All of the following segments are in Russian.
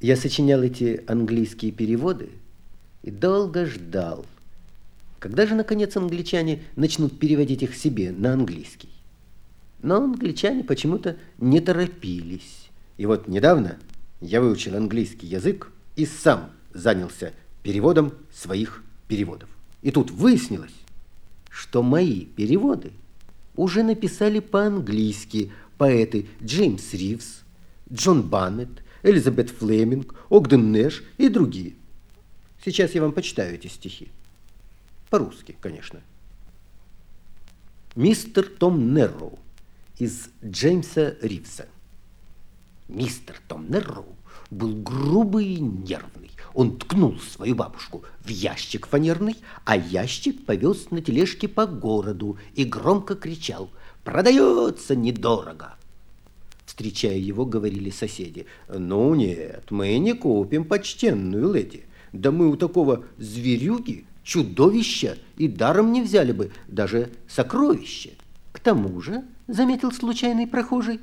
Я сочинял эти английские переводы и долго ждал, когда же, наконец, англичане начнут переводить их себе на английский. Но англичане почему-то не торопились. И вот недавно я выучил английский язык и сам занялся переводом своих переводов. И тут выяснилось, что мои переводы уже написали по-английски поэты Джеймс Ривз, Джон Баннет, Элизабет Флеминг, Огден Нэш и другие. Сейчас я вам почитаю эти стихи. По-русски, конечно. Мистер Том Нерроу из Джеймса Ривза. Мистер Том Нерроу был грубый и нервный. Он ткнул свою бабушку в ящик фанерный, а ящик повез на тележке по городу и громко кричал «Продается недорого!» Встречая его, говорили соседи «Ну нет, мы не купим почтенную леди. Да мы у такого зверюги, чудовища и даром не взяли бы даже сокровище». К тому же, заметил случайный прохожий,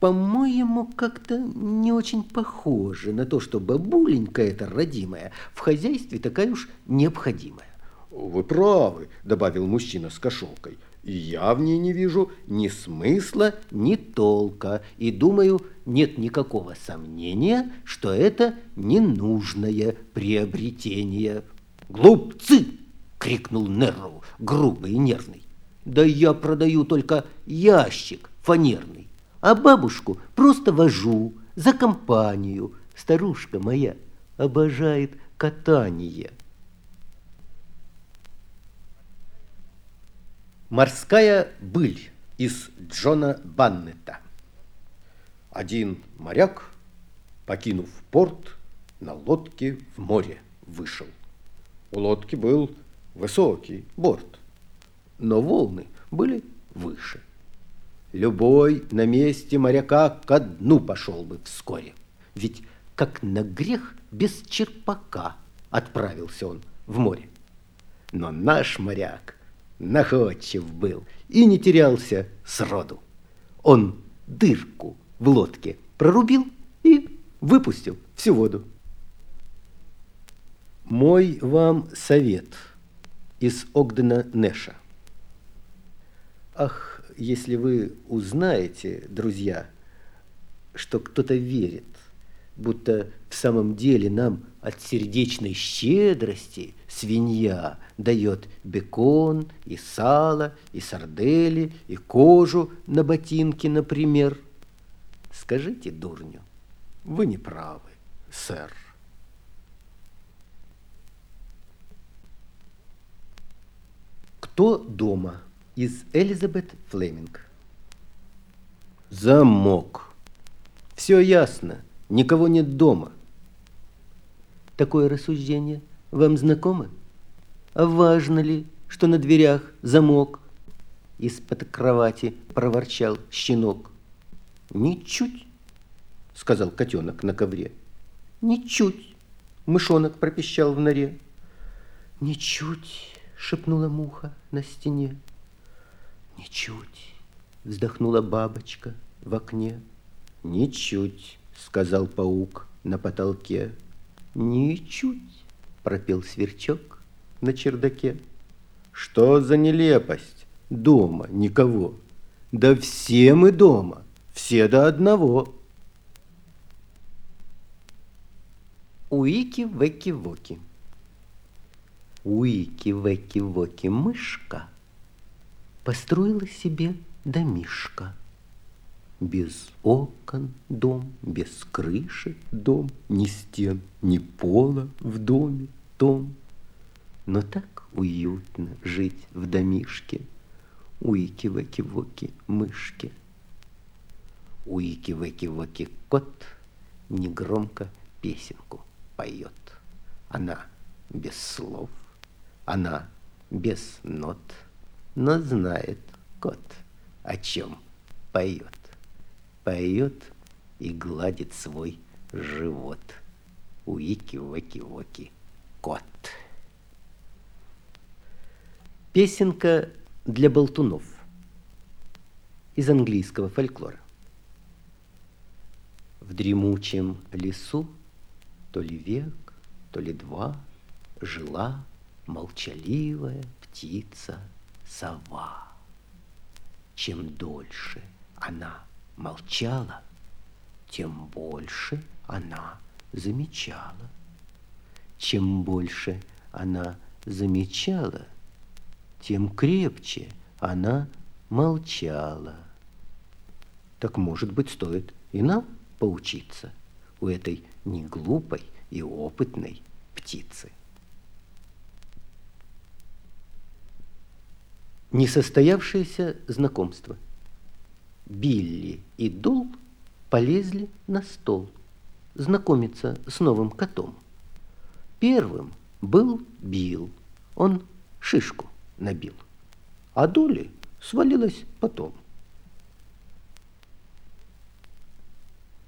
по-моему, как-то не очень похоже на то, что бабуленька эта родимая в хозяйстве такая уж необходимая. «Вы правы», — добавил мужчина с кошелкой. «И я в ней не вижу ни смысла, ни толка, и, думаю, нет никакого сомнения, что это ненужное приобретение». «Глупцы!» — крикнул Нерроу, грубый и нервный. «Да я продаю только ящик фанерный а бабушку просто вожу за компанию. Старушка моя обожает катание. Морская быль из Джона Баннета. Один моряк, покинув порт, на лодке в море вышел. У лодки был высокий борт, но волны были выше. Любой на месте моряка ко дну пошел бы вскоре. Ведь как на грех без черпака отправился он в море. Но наш моряк находчив был и не терялся сроду. Он дырку в лодке прорубил и выпустил всю воду. Мой вам совет из Огдена Нэша. Ах, если вы узнаете, друзья, что кто-то верит, будто в самом деле нам от сердечной щедрости свинья дает бекон и сало, и сардели, и кожу на ботинки, например. Скажите дурню, вы не правы, сэр. Кто дома? из Элизабет Флеминг. Замок. Все ясно, никого нет дома. Такое рассуждение вам знакомо? А важно ли, что на дверях замок? Из-под кровати проворчал щенок. Ничуть, сказал котенок на ковре. Ничуть, мышонок пропищал в норе. Ничуть, шепнула муха на стене. Ничуть, вздохнула бабочка в окне. Ничуть, сказал паук на потолке. Ничуть, пропел сверчок на чердаке. Что за нелепость? Дома никого. Да все мы дома, все до одного. Уики-веки-воки. Уики-веки-воки мышка построила себе домишко. Без окон дом, без крыши дом, ни стен, ни пола в доме том. Но так уютно жить в домишке, Уики-ваки-воки мышки. Уики-ваки-воки кот негромко песенку поет. Она без слов, она без нот — но знает кот, о чем поет. Поет и гладит свой живот. Уики-воки-воки, кот. Песенка для болтунов из английского фольклора. В дремучем лесу то ли век, то ли два жила молчаливая птица-сова. Чем дольше она молчала, тем больше она замечала. Чем больше она замечала, тем крепче она молчала. Так, может быть, стоит и нам поучиться у этой неглупой и опытной птицы. Несостоявшееся знакомство. Билли и Дол полезли на стол знакомиться с новым котом. Первым был Билл. Он шишку набил, а Доли свалилась потом.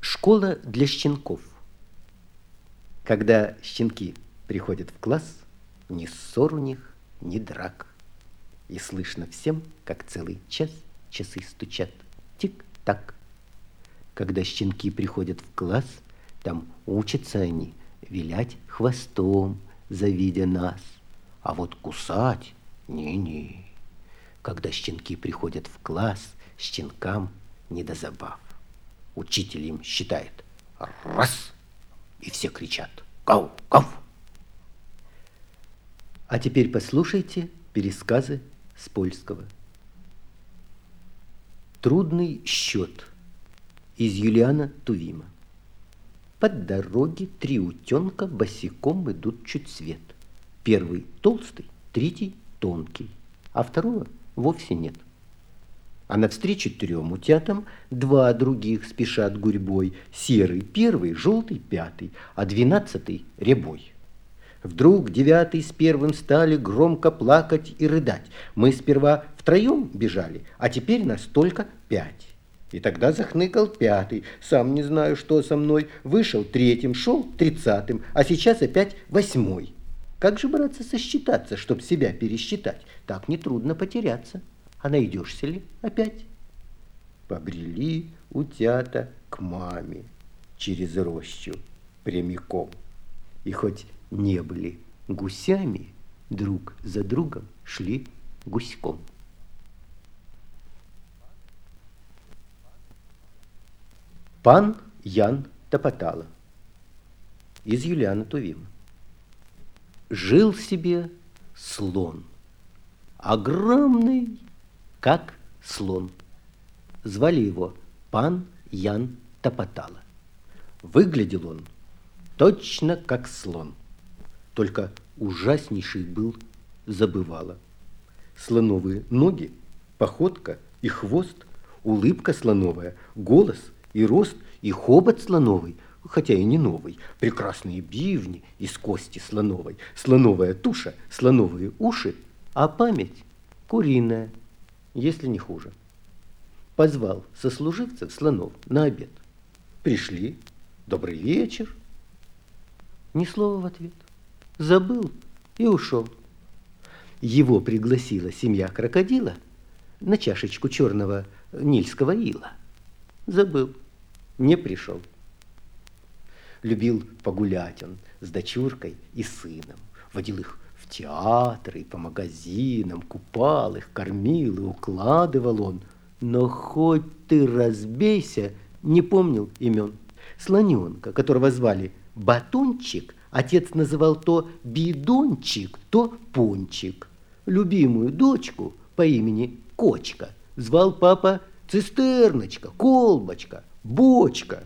Школа для щенков. Когда щенки приходят в класс, ни ссор у них, ни драк. И слышно всем, как целый час часы стучат. Тик-так. Когда щенки приходят в класс, там учатся они вилять хвостом, завидя нас. А вот кусать не-не. Когда щенки приходят в класс, щенкам не до забав. Учитель им считает раз, и все кричат «Гав! Гав!». А теперь послушайте пересказы с польского. Трудный счет из Юлиана Тувима. Под дороги три утенка босиком идут чуть свет. Первый толстый, третий тонкий, а второго вовсе нет. А навстречу трем утятам два других спешат гурьбой. Серый первый, желтый пятый, а двенадцатый ребой. Вдруг девятый с первым стали громко плакать и рыдать. Мы сперва втроем бежали, а теперь нас только пять. И тогда захныкал пятый. Сам не знаю, что со мной. Вышел третьим, шел тридцатым, а сейчас опять восьмой. Как же, браться, сосчитаться, чтоб себя пересчитать? Так нетрудно потеряться. А найдешься ли опять? Побрели утята к маме через рощу прямиком. И хоть не были гусями, друг за другом шли гуськом. Пан Ян Топотала из Юлиана Тувима. Жил себе слон, огромный, как слон. Звали его пан Ян Топотала. Выглядел он точно как слон, только ужаснейший был забывала. Слоновые ноги, походка и хвост, улыбка слоновая, голос – и рост, и хобот слоновый, хотя и не новый, прекрасные бивни из кости слоновой, слоновая туша, слоновые уши, а память куриная, если не хуже. Позвал сослуживцев слонов на обед. Пришли, добрый вечер. Ни слова в ответ. Забыл и ушел. Его пригласила семья крокодила на чашечку черного нильского ила. Забыл, не пришел. Любил погулять он с дочуркой и сыном. Водил их в театры, по магазинам, купал их, кормил и укладывал он. Но хоть ты разбейся, не помнил имен. Слоненка, которого звали Батончик, отец называл то Бидончик, то Пончик. Любимую дочку по имени Кочка звал папа цистерночка, колбочка, бочка.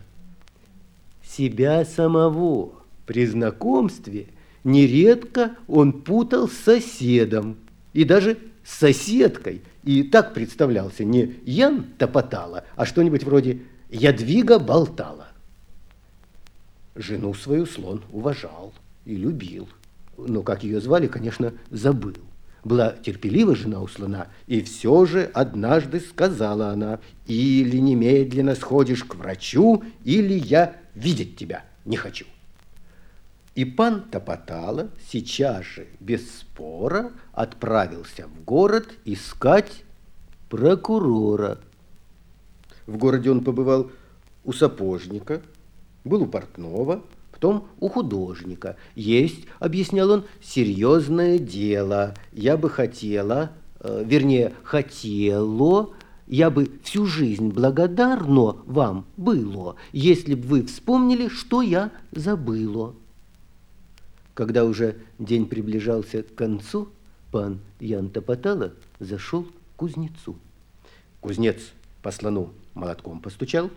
Себя самого при знакомстве нередко он путал с соседом и даже с соседкой. И так представлялся не Ян топотала, а что-нибудь вроде Ядвига болтала. Жену свою слон уважал и любил, но как ее звали, конечно, забыл. Была терпелива жена у слона, и все же однажды сказала она, «Или немедленно сходишь к врачу, или я видеть тебя не хочу». И пан Топотала сейчас же, без спора, отправился в город искать прокурора. В городе он побывал у сапожника, был у портного, потом у художника. Есть, объяснял он, серьезное дело. Я бы хотела, э, вернее, хотело, я бы всю жизнь благодарно вам было, если бы вы вспомнили, что я забыло. Когда уже день приближался к концу, пан Ян Топотало зашел к кузнецу. Кузнец по слону молотком постучал,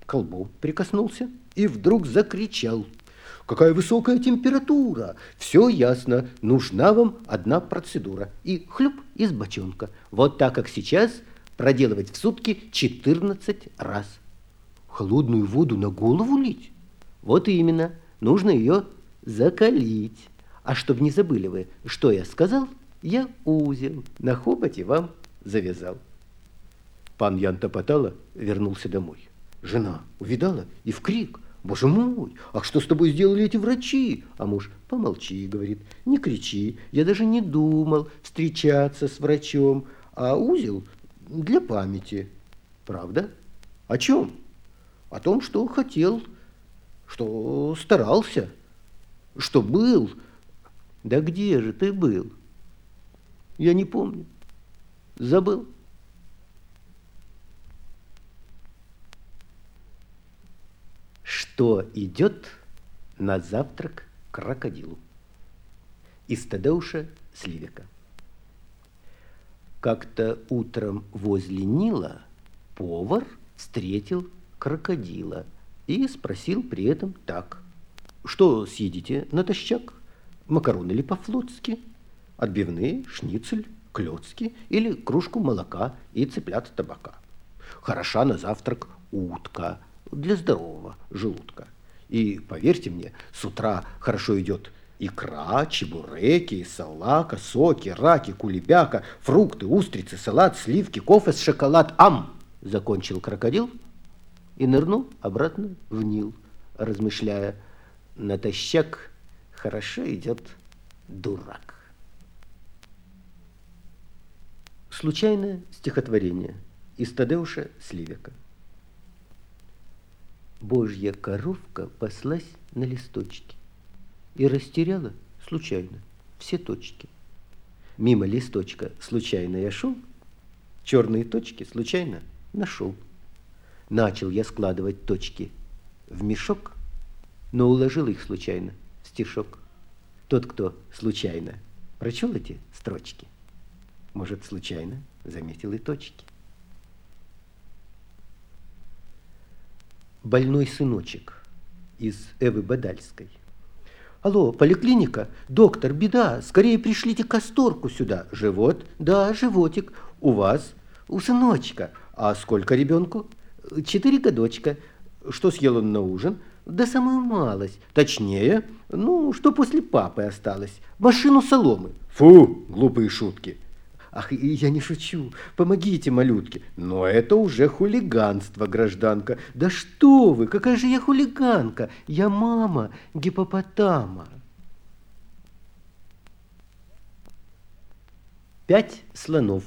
к колбу прикоснулся и вдруг закричал. «Какая высокая температура! Все ясно, нужна вам одна процедура». И хлюп из бочонка. Вот так, как сейчас, проделывать в сутки 14 раз. Холодную воду на голову лить? Вот именно, нужно ее закалить. А чтобы не забыли вы, что я сказал, я узел на хоботе вам завязал. Пан Ян Топотало вернулся домой. Жена увидала и в крик. «Боже мой, а что с тобой сделали эти врачи?» А муж, помолчи, говорит, не кричи, я даже не думал встречаться с врачом, а узел для памяти. Правда? О чем? О том, что хотел, что старался, что был. Да где же ты был? Я не помню. Забыл. Что идет на завтрак крокодилу? Из Тадеуша Сливика. Как-то утром возле Нила повар встретил крокодила и спросил при этом так. «Что съедите натощак? Макароны ли по-флотски? Отбивные, шницель, клёцки или кружку молока и цыплят табака? Хороша на завтрак утка для здорового желудка. И, поверьте мне, с утра хорошо идет Икра, чебуреки, салака, соки, раки, кулебяка, фрукты, устрицы, салат, сливки, кофе с шоколад. Ам! Закончил крокодил и нырнул обратно в Нил, размышляя, натощак хорошо идет дурак. Случайное стихотворение из Тадеуша Сливика. Божья коровка паслась на листочке и растеряла случайно все точки. Мимо листочка случайно я шел, черные точки случайно нашел. Начал я складывать точки в мешок, но уложил их случайно в стишок. Тот, кто случайно прочел эти строчки, может, случайно заметил и точки. Больной сыночек из Эвы Бадальской – Алло, поликлиника? Доктор, беда. Скорее пришлите касторку сюда. Живот? Да, животик. У вас? У сыночка. А сколько ребенку? Четыре годочка. Что съел он на ужин? Да самую малость. Точнее, ну, что после папы осталось. Машину соломы. Фу, глупые шутки. Ах, я не шучу. Помогите, малютки. Но это уже хулиганство, гражданка. Да что вы, какая же я хулиганка? Я мама гипопотама. Пять слонов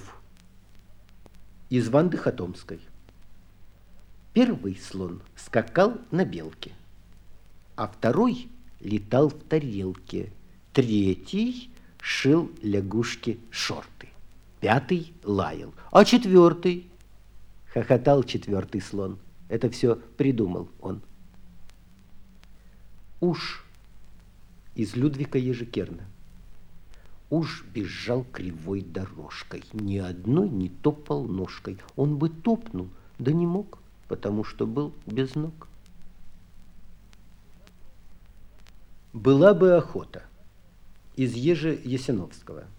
из Ванды Хатомской. Первый слон скакал на белке, а второй летал в тарелке, третий шил лягушки шорты. Пятый лаял. А четвертый? Хохотал четвертый слон. Это все придумал он. Уж из Людвика Ежекерна. Уж бежал кривой дорожкой, ни одной не топал ножкой. Он бы топнул, да не мог, потому что был без ног. Была бы охота из Ежи Ясиновского –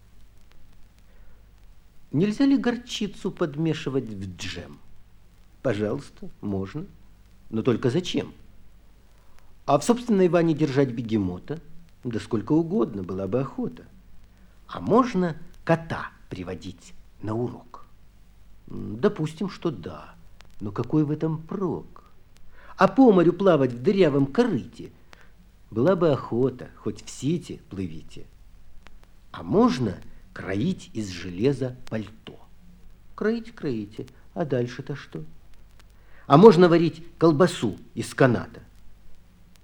Нельзя ли горчицу подмешивать в джем? Пожалуйста, можно. Но только зачем? А в собственной ванне держать бегемота? Да сколько угодно, была бы охота. А можно кота приводить на урок? Допустим, что да. Но какой в этом прок? А по морю плавать в дырявом корыте? Была бы охота, хоть в сети плывите. А можно кроить из железа пальто. Кроите, кроите, а дальше-то что? А можно варить колбасу из каната.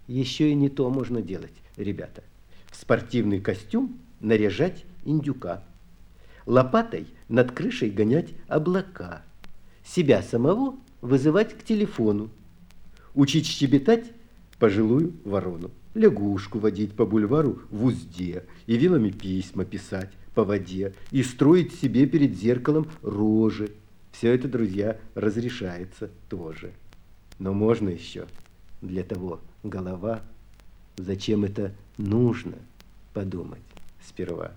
Еще и не то можно делать, ребята. В спортивный костюм наряжать индюка. Лопатой над крышей гонять облака. Себя самого вызывать к телефону. Учить щебетать пожилую ворону. Лягушку водить по бульвару в узде и вилами письма писать по воде и строить себе перед зеркалом рожи. Все это, друзья, разрешается тоже. Но можно еще для того голова, зачем это нужно подумать сперва.